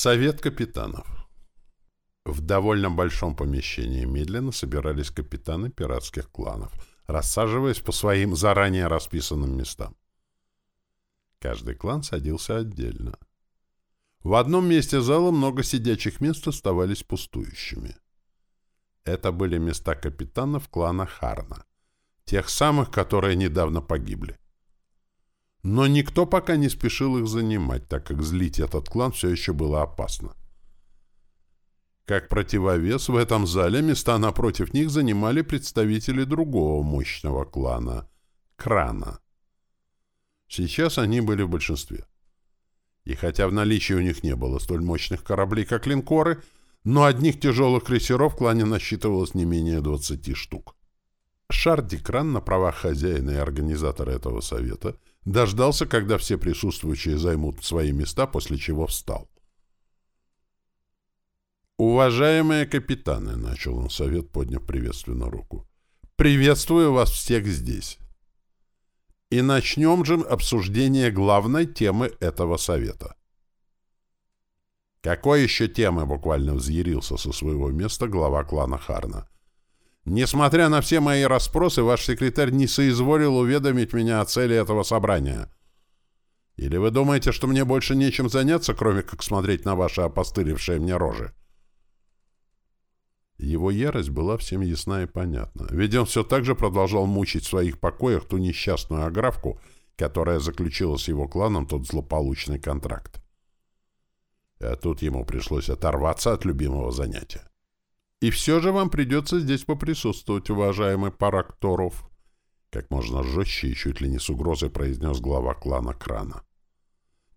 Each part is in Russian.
Совет капитанов. В довольно большом помещении медленно собирались капитаны пиратских кланов, рассаживаясь по своим заранее расписанным местам. Каждый клан садился отдельно. В одном месте зала много сидячих мест оставались пустующими. Это были места капитанов клана Харна, тех самых, которые недавно погибли. Но никто пока не спешил их занимать, так как злить этот клан все еще было опасно. Как противовес в этом зале места напротив них занимали представители другого мощного клана — Крана. Сейчас они были в большинстве. И хотя в наличии у них не было столь мощных кораблей, как линкоры, но одних тяжелых крейсеров в клане насчитывалось не менее 20 штук. Шарди Кран на правах хозяина и организатора этого совета — Дождался, когда все присутствующие займут свои места, после чего встал. «Уважаемые капитаны», — начал он совет, подняв приветственно руку, — «приветствую вас всех здесь. И начнем же обсуждение главной темы этого совета». «Какой еще темы?» — буквально взъярился со своего места глава клана Харна. Несмотря на все мои расспросы, ваш секретарь не соизволил уведомить меня о цели этого собрания. Или вы думаете, что мне больше нечем заняться, кроме как смотреть на ваши опостылевшие мне рожи? Его ярость была всем ясна и понятна, ведь он все так же продолжал мучить в своих покоях ту несчастную аграфку, которая заключила с его кланом тот злополучный контракт. А тут ему пришлось оторваться от любимого занятия. И все же вам придется здесь поприсутствовать, уважаемый Паракторов, как можно жестче и чуть ли не с угрозой произнес глава клана Крана.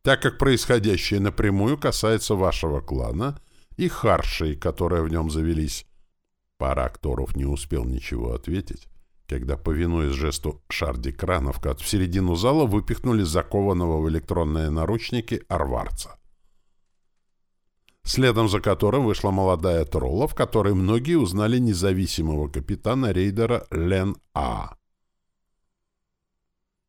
Так как происходящее напрямую касается вашего клана и харшей, которые в нем завелись. Паракторов не успел ничего ответить, когда, повинуясь жесту Шарди Крановка, в середину зала выпихнули закованного в электронные наручники арварца следом за которым вышла молодая тролла, в которой многие узнали независимого капитана рейдера Лен А.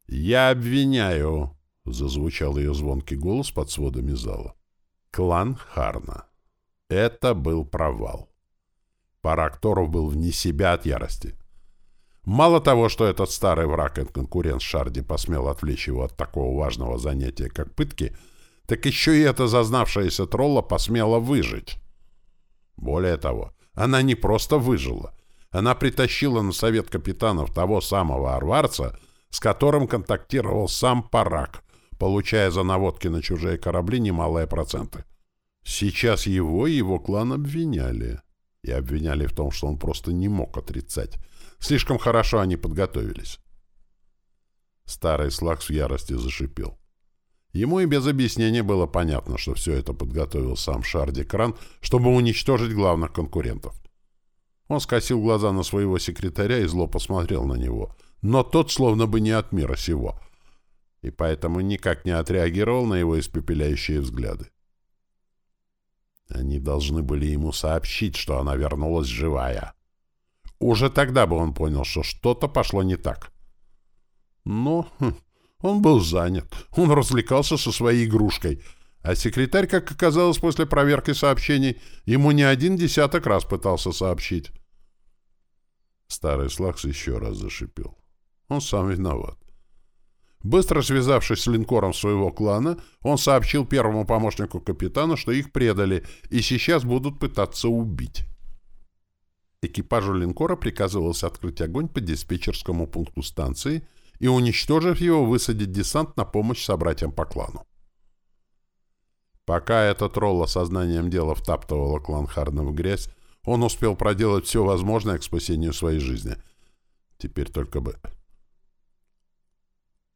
«Я обвиняю», — зазвучал ее звонкий голос под сводами зала. «Клан Харна. Это был провал. Паракторов был вне себя от ярости. Мало того, что этот старый враг и конкурент Шарди посмел отвлечь его от такого важного занятия, как пытки — так еще и эта зазнавшаяся тролла посмела выжить. Более того, она не просто выжила. Она притащила на совет капитанов того самого арварца, с которым контактировал сам Парак, получая за наводки на чужие корабли немалые проценты. Сейчас его и его клан обвиняли. И обвиняли в том, что он просто не мог отрицать. Слишком хорошо они подготовились. Старый Слакс в ярости зашипел. Ему и без объяснения было понятно, что все это подготовил сам Шарди Кран, чтобы уничтожить главных конкурентов. Он скосил глаза на своего секретаря и зло посмотрел на него, но тот словно бы не от мира сего, и поэтому никак не отреагировал на его испепеляющие взгляды. Они должны были ему сообщить, что она вернулась живая. Уже тогда бы он понял, что что-то пошло не так. Но... Хм, он был занят. Он развлекался со своей игрушкой. А секретарь, как оказалось после проверки сообщений, ему не один десяток раз пытался сообщить. Старый Слакс еще раз зашипел. Он сам виноват. Быстро связавшись с линкором своего клана, он сообщил первому помощнику капитана, что их предали и сейчас будут пытаться убить. Экипажу линкора приказывалось открыть огонь по диспетчерскому пункту станции — и, уничтожив его, высадить десант на помощь собратьям по клану. Пока этот тролл сознанием дела втаптывала клан Харна в грязь, он успел проделать все возможное к спасению своей жизни. Теперь только бы...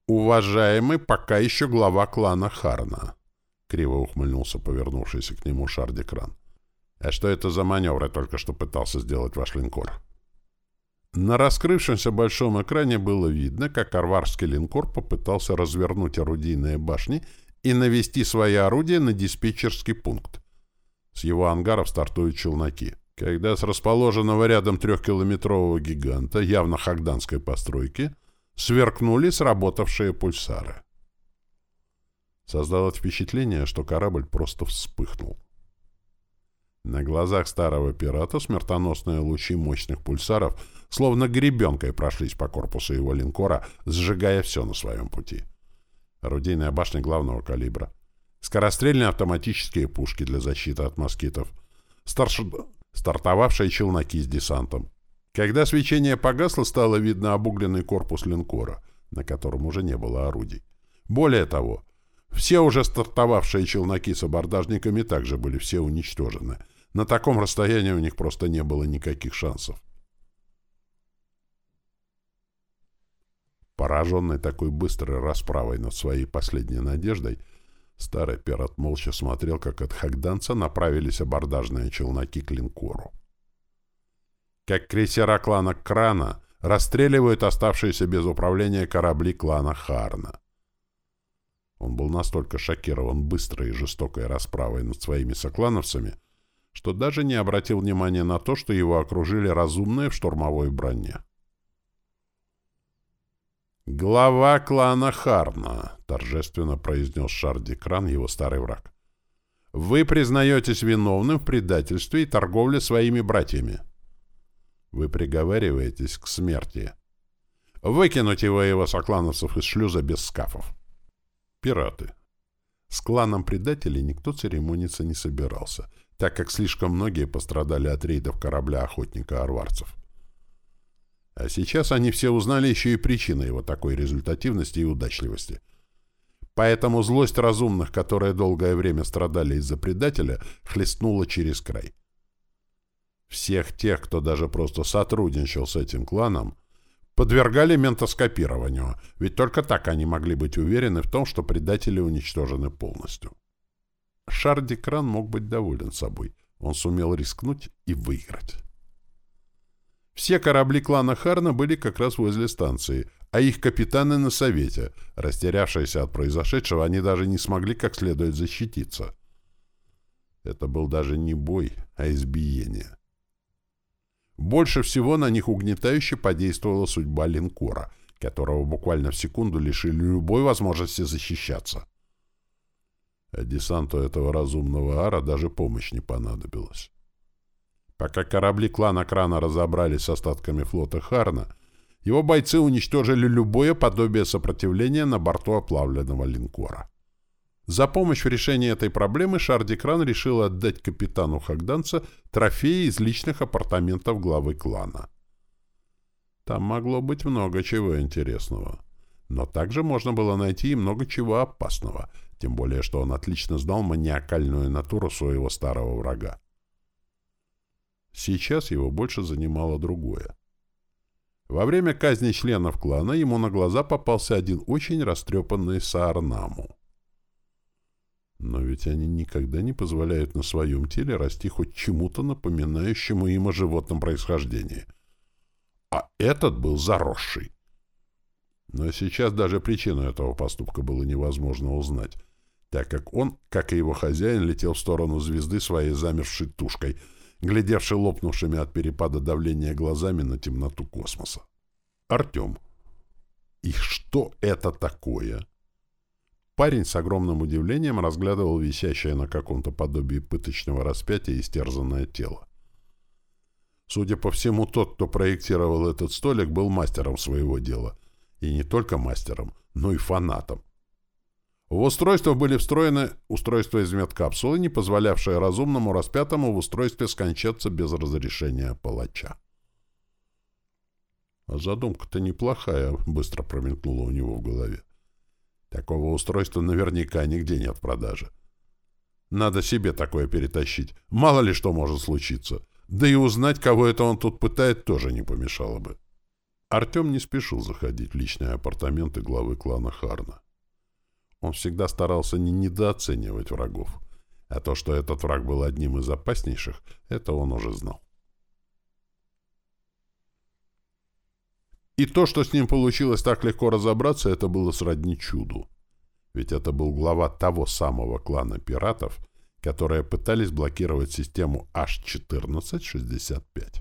«Уважаемый пока еще глава клана Харна», — криво ухмыльнулся повернувшийся к нему Шардикран. «А что это за маневры только что пытался сделать ваш линкор?» На раскрывшемся большом экране было видно, как арварский линкор попытался развернуть орудийные башни и навести свои орудия на диспетчерский пункт. С его ангаров стартуют челноки. Когда с расположенного рядом трехкилометрового гиганта, явно хагданской постройки, сверкнули сработавшие пульсары. Создалось впечатление, что корабль просто вспыхнул. На глазах старого пирата смертоносные лучи мощных пульсаров словно гребенкой прошлись по корпусу его линкора, сжигая все на своем пути. Орудийная башня главного калибра, скорострельные автоматические пушки для защиты от москитов, старш... стартовавшие челноки с десантом. Когда свечение погасло, стало видно обугленный корпус линкора, на котором уже не было орудий. Более того, все уже стартовавшие челноки с абордажниками также были все уничтожены — на таком расстоянии у них просто не было никаких шансов. Пораженный такой быстрой расправой над своей последней надеждой, старый пират молча смотрел, как от Хагданца направились абордажные челноки к линкору. Как крейсера клана Крана расстреливают оставшиеся без управления корабли клана Харна. Он был настолько шокирован быстрой и жестокой расправой над своими соклановцами, что даже не обратил внимания на то, что его окружили разумные в штурмовой броне. «Глава клана Харна», — торжественно произнес Шардикран, его старый враг. «Вы признаетесь виновным в предательстве и торговле своими братьями. Вы приговариваетесь к смерти. Выкинуть его и его соклановцев из шлюза без скафов». Пираты. С кланом предателей никто церемониться не собирался — так как слишком многие пострадали от рейдов корабля охотника арварцев. А сейчас они все узнали еще и причины его такой результативности и удачливости. Поэтому злость разумных, которые долгое время страдали из-за предателя, хлестнула через край. Всех тех, кто даже просто сотрудничал с этим кланом, подвергали ментоскопированию, ведь только так они могли быть уверены в том, что предатели уничтожены полностью. Шардикран мог быть доволен собой. Он сумел рискнуть и выиграть. Все корабли клана Харна были как раз возле станции, а их капитаны на совете. Растерявшиеся от произошедшего, они даже не смогли как следует защититься. Это был даже не бой, а избиение. Больше всего на них угнетающе подействовала судьба линкора, которого буквально в секунду лишили любой возможности защищаться а десанту этого разумного ара даже помощь не понадобилась. Пока корабли клана Крана разобрались с остатками флота Харна, его бойцы уничтожили любое подобие сопротивления на борту оплавленного линкора. За помощь в решении этой проблемы Шардикран решил отдать капитану Хагданца трофеи из личных апартаментов главы клана. Там могло быть много чего интересного. Но также можно было найти и много чего опасного — тем более что он отлично знал маниакальную натуру своего старого врага. Сейчас его больше занимало другое. Во время казни членов клана ему на глаза попался один очень растрепанный Саарнаму. Но ведь они никогда не позволяют на своем теле расти хоть чему-то напоминающему им о животном происхождении. А этот был заросший. Но сейчас даже причину этого поступка было невозможно узнать, так как он, как и его хозяин, летел в сторону звезды своей замерзшей тушкой, глядевшей лопнувшими от перепада давления глазами на темноту космоса. Артем. И что это такое? Парень с огромным удивлением разглядывал висящее на каком-то подобии пыточного распятия истерзанное тело. Судя по всему, тот, кто проектировал этот столик, был мастером своего дела. И не только мастером, но и фанатом. В устройство были встроены устройства из медкапсулы, не позволявшие разумному распятому в устройстве скончаться без разрешения палача. А задумка-то неплохая, быстро промелькнула у него в голове. Такого устройства наверняка нигде нет в продаже. Надо себе такое перетащить. Мало ли что может случиться. Да и узнать, кого это он тут пытает, тоже не помешало бы. Артем не спешил заходить в личные апартаменты главы клана Харна. Он всегда старался не недооценивать врагов. А то, что этот враг был одним из опаснейших, это он уже знал. И то, что с ним получилось так легко разобраться, это было сродни чуду. Ведь это был глава того самого клана пиратов, которые пытались блокировать систему H1465.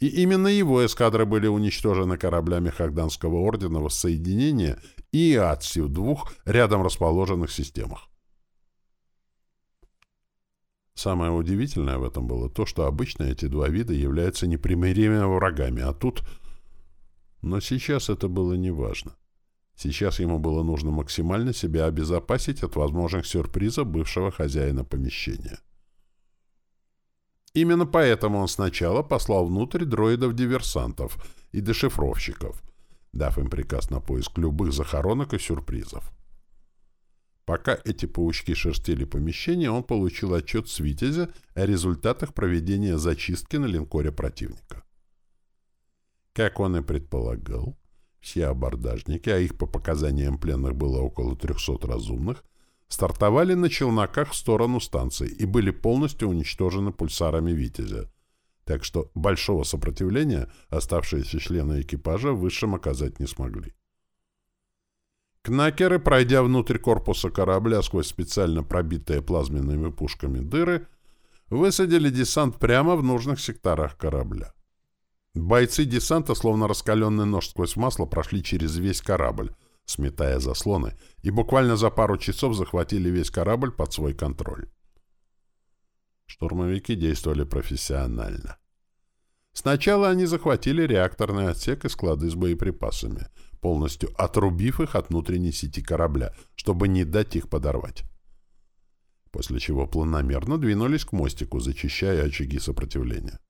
И именно его эскадры были уничтожены кораблями Хагданского ордена воссоединения и АТСИ в двух рядом расположенных системах. Самое удивительное в этом было то, что обычно эти два вида являются непримиримыми врагами, а тут... Но сейчас это было неважно. Сейчас ему было нужно максимально себя обезопасить от возможных сюрпризов бывшего хозяина помещения. Именно поэтому он сначала послал внутрь дроидов-диверсантов и дешифровщиков, дав им приказ на поиск любых захоронок и сюрпризов. Пока эти паучки шерстили помещение, он получил отчет с о результатах проведения зачистки на линкоре противника. Как он и предполагал, все абордажники, а их по показаниям пленных было около 300 разумных, стартовали на челноках в сторону станции и были полностью уничтожены пульсарами «Витязя», так что большого сопротивления оставшиеся члены экипажа высшим оказать не смогли. Кнакеры, пройдя внутрь корпуса корабля сквозь специально пробитые плазменными пушками дыры, высадили десант прямо в нужных секторах корабля. Бойцы десанта, словно раскаленный нож сквозь масло, прошли через весь корабль, сметая заслоны, и буквально за пару часов захватили весь корабль под свой контроль. Штурмовики действовали профессионально. Сначала они захватили реакторный отсек и склады с боеприпасами — полностью отрубив их от внутренней сети корабля, чтобы не дать их подорвать. После чего планомерно двинулись к мостику, зачищая очаги сопротивления.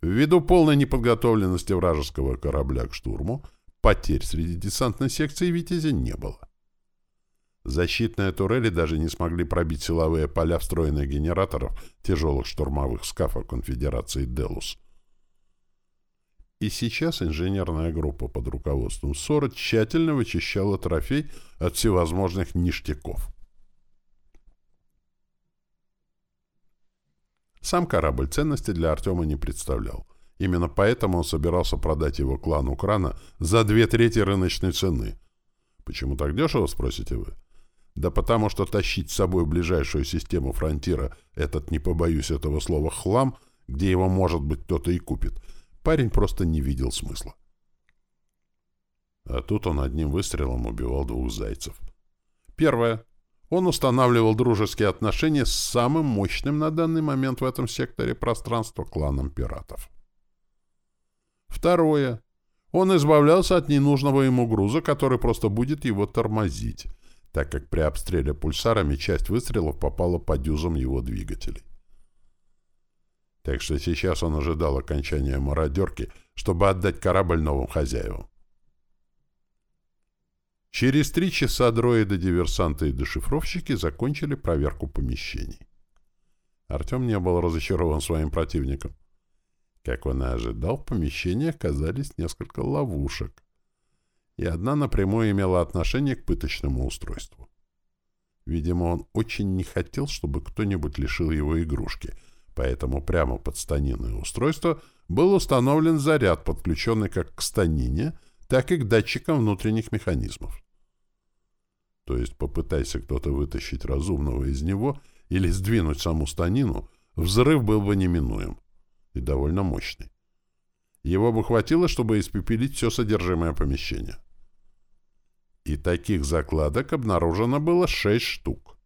Ввиду полной неподготовленности вражеского корабля к штурму, потерь среди десантной секции «Витязя» не было. Защитные турели даже не смогли пробить силовые поля встроенных генераторов тяжелых штурмовых скафов конфедерации «Делус», и сейчас инженерная группа под руководством СОРа тщательно вычищала трофей от всевозможных ништяков. Сам корабль ценности для Артема не представлял. Именно поэтому он собирался продать его клану Крана за две трети рыночной цены. Почему так дешево, спросите вы? Да потому что тащить с собой ближайшую систему фронтира этот, не побоюсь этого слова, хлам, где его, может быть, кто-то и купит – Парень просто не видел смысла. А тут он одним выстрелом убивал двух зайцев. Первое. Он устанавливал дружеские отношения с самым мощным на данный момент в этом секторе пространства кланом пиратов. Второе. Он избавлялся от ненужного ему груза, который просто будет его тормозить, так как при обстреле пульсарами часть выстрелов попала по дюзам его двигателей так что сейчас он ожидал окончания мародерки, чтобы отдать корабль новым хозяевам. Через три часа дроиды, диверсанты и дешифровщики закончили проверку помещений. Артем не был разочарован своим противником. Как он и ожидал, в помещениях оказались несколько ловушек, и одна напрямую имела отношение к пыточному устройству. Видимо, он очень не хотел, чтобы кто-нибудь лишил его игрушки — поэтому прямо под станинное устройство был установлен заряд, подключенный как к станине, так и к датчикам внутренних механизмов. То есть попытайся кто-то вытащить разумного из него или сдвинуть саму станину, взрыв был бы неминуем и довольно мощный. Его бы хватило, чтобы испепелить все содержимое помещения. И таких закладок обнаружено было шесть штук.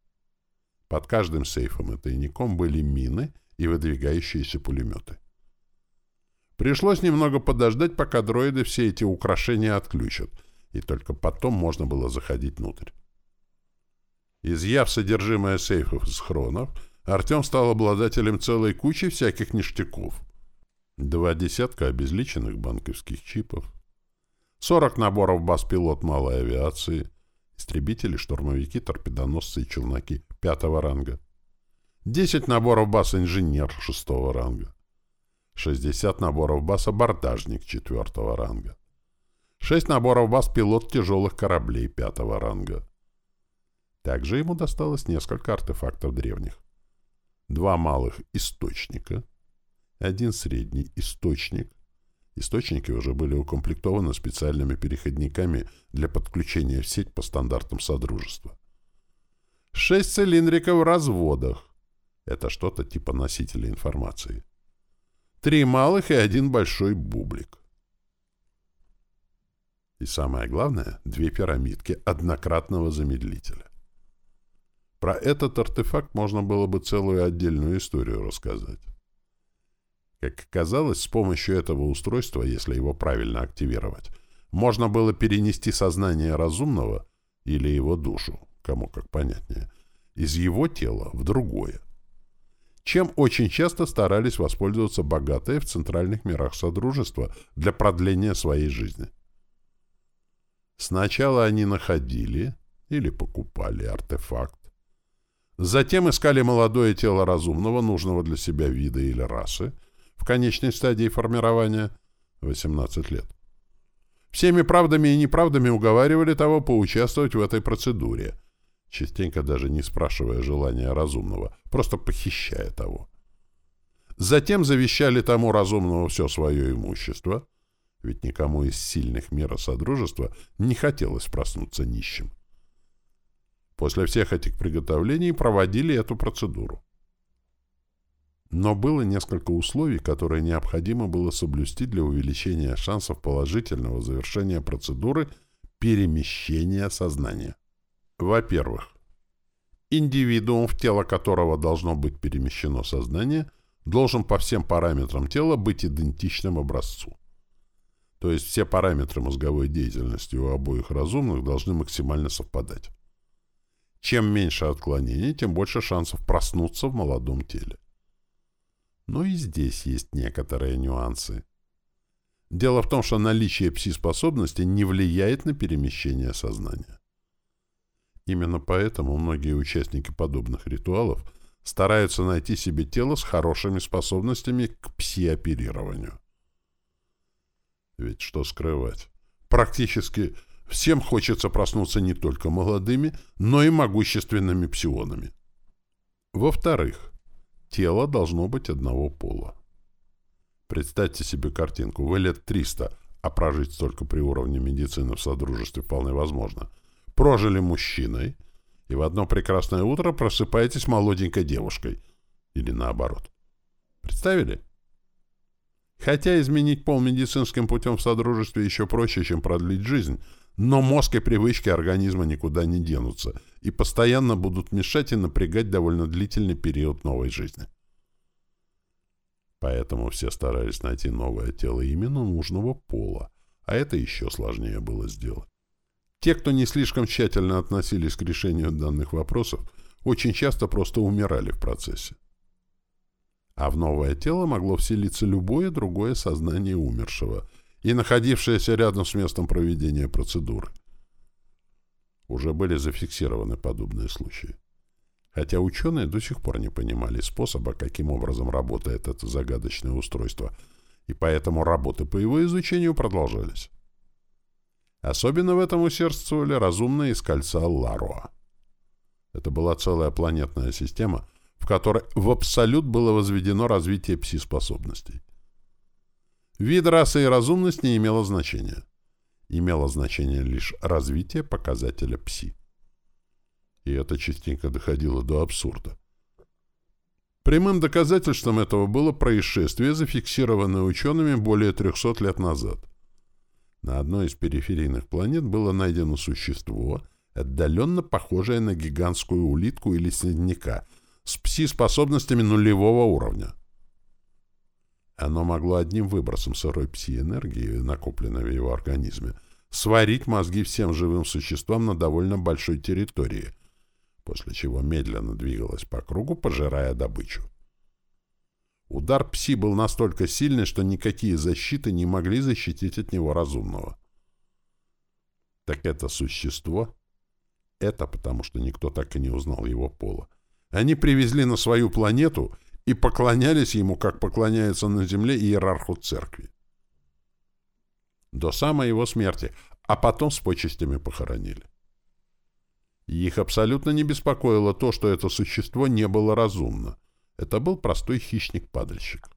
Под каждым сейфом и тайником были мины — и выдвигающиеся пулеметы. Пришлось немного подождать, пока дроиды все эти украшения отключат, и только потом можно было заходить внутрь. Изъяв содержимое сейфов и схронов, Артем стал обладателем целой кучи всяких ништяков. Два десятка обезличенных банковских чипов, 40 наборов баз пилот малой авиации, истребители, штурмовики, торпедоносцы и челноки пятого ранга, 10 наборов бас-инженер шестого ранга, 60 наборов бас-абордажник четвертого ранга, 6 наборов бас-пилот тяжелых кораблей пятого ранга. Также ему досталось несколько артефактов древних. Два малых источника, один средний источник. Источники уже были укомплектованы специальными переходниками для подключения в сеть по стандартам Содружества. Шесть цилиндриков в разводах, это что-то типа носителя информации. Три малых и один большой бублик. И самое главное — две пирамидки однократного замедлителя. Про этот артефакт можно было бы целую отдельную историю рассказать. Как оказалось, с помощью этого устройства, если его правильно активировать, можно было перенести сознание разумного или его душу, кому как понятнее, из его тела в другое. Чем очень часто старались воспользоваться богатые в центральных мирах Содружества для продления своей жизни. Сначала они находили или покупали артефакт, затем искали молодое тело разумного, нужного для себя вида или расы, в конечной стадии формирования 18 лет. Всеми правдами и неправдами уговаривали того поучаствовать в этой процедуре, частенько даже не спрашивая желания разумного, просто похищая того. Затем завещали тому разумному все свое имущество, ведь никому из сильных мира Содружества не хотелось проснуться нищим. После всех этих приготовлений проводили эту процедуру. Но было несколько условий, которые необходимо было соблюсти для увеличения шансов положительного завершения процедуры перемещения сознания. Во-первых, индивидуум, в тело которого должно быть перемещено сознание, должен по всем параметрам тела быть идентичным образцу. То есть все параметры мозговой деятельности у обоих разумных должны максимально совпадать. Чем меньше отклонений, тем больше шансов проснуться в молодом теле. Но и здесь есть некоторые нюансы. Дело в том, что наличие пси-способности не влияет на перемещение сознания. Именно поэтому многие участники подобных ритуалов стараются найти себе тело с хорошими способностями к пси-оперированию. Ведь что скрывать? Практически всем хочется проснуться не только молодыми, но и могущественными псионами. Во-вторых, Тело должно быть одного пола. Представьте себе картинку. Вы лет 300, а прожить столько при уровне медицины в Содружестве вполне возможно. Прожили мужчиной, и в одно прекрасное утро просыпаетесь молоденькой девушкой. Или наоборот. Представили? Хотя изменить пол медицинским путем в Содружестве еще проще, чем продлить жизнь, но мозг и привычки организма никуда не денутся и постоянно будут мешать и напрягать довольно длительный период новой жизни. Поэтому все старались найти новое тело именно нужного пола, а это еще сложнее было сделать. Те, кто не слишком тщательно относились к решению данных вопросов, очень часто просто умирали в процессе. А в новое тело могло вселиться любое другое сознание умершего – и находившаяся рядом с местом проведения процедуры. Уже были зафиксированы подобные случаи. Хотя ученые до сих пор не понимали способа, каким образом работает это загадочное устройство, и поэтому работы по его изучению продолжались. Особенно в этом усердствовали разумные из кольца Ларуа. Это была целая планетная система, в которой в абсолют было возведено развитие пси-способностей. Вид расы и разумность не имело значения. Имело значение лишь развитие показателя пси. И это частенько доходило до абсурда. Прямым доказательством этого было происшествие, зафиксированное учеными более 300 лет назад. На одной из периферийных планет было найдено существо, отдаленно похожее на гигантскую улитку или снедника, с пси-способностями нулевого уровня. Оно могло одним выбросом сырой пси-энергии, накопленной в его организме, сварить мозги всем живым существам на довольно большой территории, после чего медленно двигалось по кругу, пожирая добычу. Удар пси был настолько сильный, что никакие защиты не могли защитить от него разумного. Так это существо? Это потому, что никто так и не узнал его пола. Они привезли на свою планету и поклонялись ему, как поклоняются на земле иерарху церкви. До самой его смерти, а потом с почестями похоронили. их абсолютно не беспокоило то, что это существо не было разумно. Это был простой хищник-падальщик.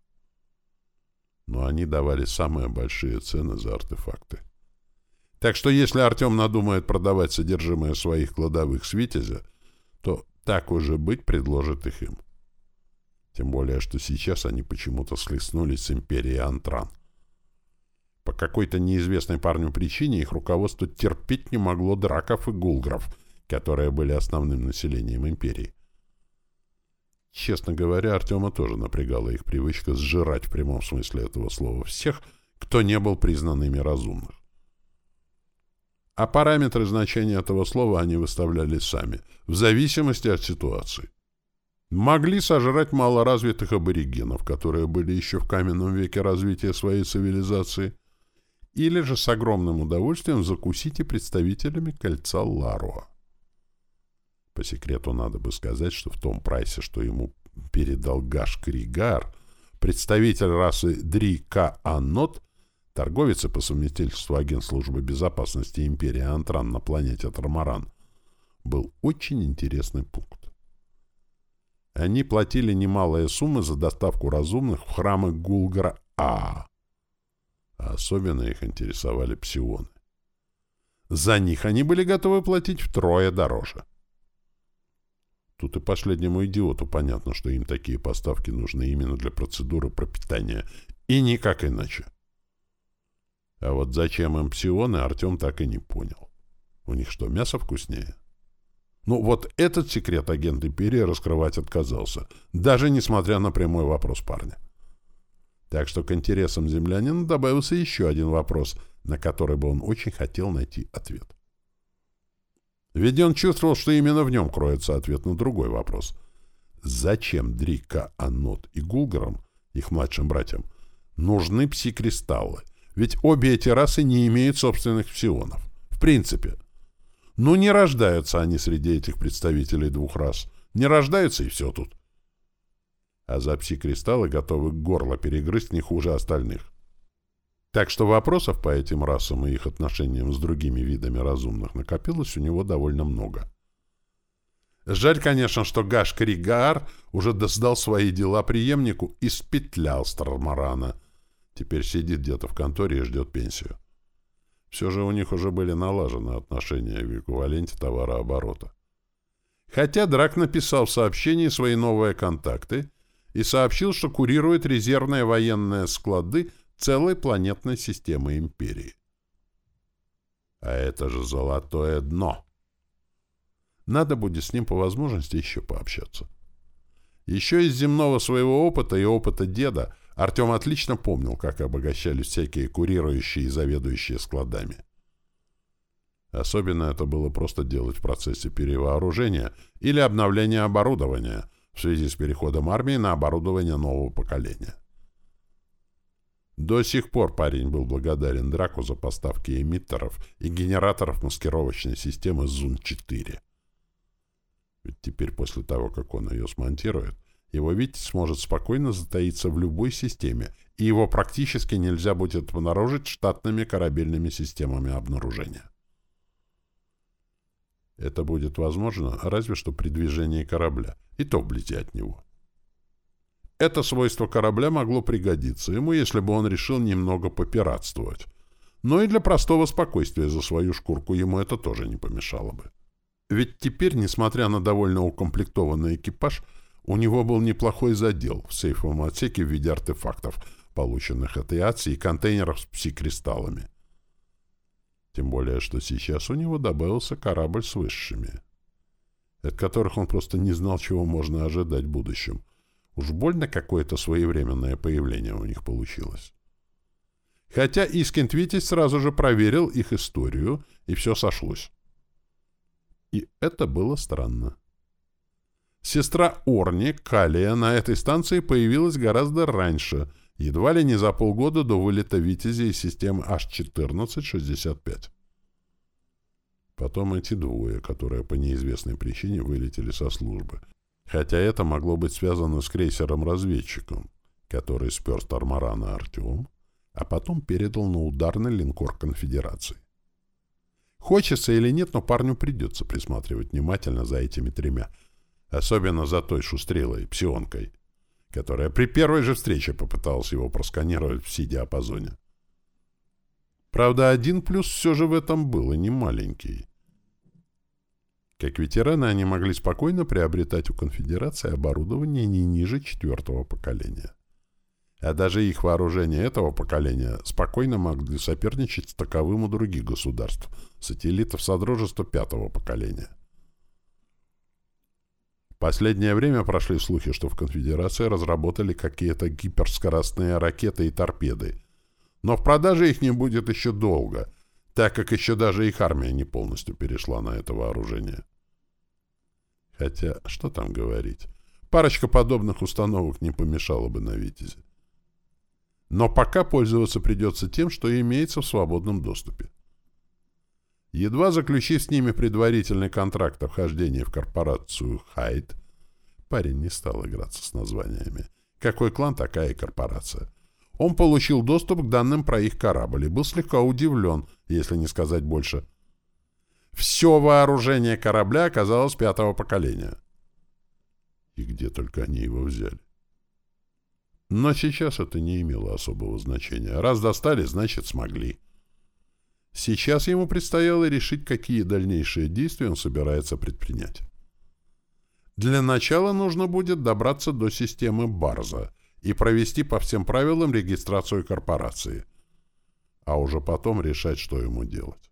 Но они давали самые большие цены за артефакты. Так что если Артем надумает продавать содержимое своих кладовых с Витязя, то так уже быть предложит их им. Тем более, что сейчас они почему-то слеснулись с империей Антран. По какой-то неизвестной парню причине их руководство терпеть не могло драков и гулгров, которые были основным населением империи. Честно говоря, Артема тоже напрягала их привычка сжирать в прямом смысле этого слова всех, кто не был признан ими разумных. А параметры значения этого слова они выставляли сами, в зависимости от ситуации. Могли сожрать малоразвитых аборигенов, которые были еще в каменном веке развития своей цивилизации, или же с огромным удовольствием закусить и представителями кольца Ларуа. По секрету надо бы сказать, что в том прайсе, что ему передал Гаш Кригар, представитель расы Дрика Анот, торговец и по совместительству агент службы безопасности империи Антран на планете Трамаран, был очень интересный пункт. Они платили немалые суммы за доставку разумных в храмы Гулгара-А. А особенно их интересовали псионы. За них они были готовы платить втрое дороже. Тут и последнему идиоту понятно, что им такие поставки нужны именно для процедуры пропитания, и никак иначе. А вот зачем им псионы, Артем так и не понял. У них что, мясо вкуснее? Ну вот этот секрет агент Империи раскрывать отказался, даже несмотря на прямой вопрос парня. Так что к интересам землянина добавился еще один вопрос, на который бы он очень хотел найти ответ. Ведь он чувствовал, что именно в нем кроется ответ на другой вопрос. Зачем Дрика, Анот и Гулгарам, их младшим братьям, нужны пси-кристаллы? Ведь обе эти расы не имеют собственных псионов. В принципе. Ну, не рождаются они среди этих представителей двух рас. Не рождаются, и все тут. А за пси-кристаллы готовы горло перегрызть не хуже остальных. Так что вопросов по этим расам и их отношениям с другими видами разумных накопилось у него довольно много. Жаль, конечно, что Гаш Кригар уже сдал свои дела преемнику и спетлял Стармарана. Теперь сидит где-то в конторе и ждет пенсию. Все же у них уже были налажены отношения в эквиваленте товарооборота. Хотя Драк написал в сообщении свои новые контакты и сообщил, что курирует резервные военные склады целой планетной системы империи. А это же золотое дно. Надо будет с ним по возможности еще пообщаться. Еще из земного своего опыта и опыта деда Артем отлично помнил, как обогащались всякие курирующие и заведующие складами. Особенно это было просто делать в процессе перевооружения или обновления оборудования в связи с переходом армии на оборудование нового поколения. До сих пор парень был благодарен Драку за поставки эмиттеров и генераторов маскировочной системы Зун-4. Ведь теперь, после того, как он ее смонтирует, его Витязь сможет спокойно затаиться в любой системе, и его практически нельзя будет обнаружить штатными корабельными системами обнаружения. Это будет возможно разве что при движении корабля, и то вблизи от него. Это свойство корабля могло пригодиться ему, если бы он решил немного попиратствовать. Но и для простого спокойствия за свою шкурку ему это тоже не помешало бы. Ведь теперь, несмотря на довольно укомплектованный экипаж, у него был неплохой задел в сейфовом отсеке в виде артефактов, полученных от Иации и контейнеров с пси-кристаллами. Тем более, что сейчас у него добавился корабль с высшими, от которых он просто не знал, чего можно ожидать в будущем — Уж больно какое-то своевременное появление у них получилось. Хотя Искент Витязь сразу же проверил их историю, и все сошлось. И это было странно. Сестра Орни, Калия, на этой станции появилась гораздо раньше, едва ли не за полгода до вылета Витязя из системы H1465. Потом эти двое, которые по неизвестной причине вылетели со службы — Хотя это могло быть связано с крейсером-разведчиком, который спер Стармарана Артем, а потом передал на ударный линкор конфедерации. Хочется или нет, но парню придется присматривать внимательно за этими тремя, особенно за той шустрелой, псионкой, которая при первой же встрече попыталась его просканировать в си-диапазоне. Правда, один плюс все же в этом был, и не маленький. Как ветераны они могли спокойно приобретать у конфедерации оборудование не ниже четвертого поколения. А даже их вооружение этого поколения спокойно могли соперничать с таковым у других государств, сателлитов Содружества пятого поколения. Последнее время прошли слухи, что в конфедерации разработали какие-то гиперскоростные ракеты и торпеды. Но в продаже их не будет еще долго, так как еще даже их армия не полностью перешла на это вооружение. Хотя, что там говорить, парочка подобных установок не помешала бы на «Витязе». Но пока пользоваться придется тем, что имеется в свободном доступе. Едва заключив с ними предварительный контракт о вхождении в корпорацию «Хайд», парень не стал играться с названиями. Какой клан, такая и корпорация. Он получил доступ к данным про их корабль и был слегка удивлен, если не сказать больше. Все вооружение корабля оказалось пятого поколения. И где только они его взяли. Но сейчас это не имело особого значения. Раз достали, значит смогли. Сейчас ему предстояло решить, какие дальнейшие действия он собирается предпринять. Для начала нужно будет добраться до системы Барза и провести по всем правилам регистрацию корпорации, а уже потом решать, что ему делать.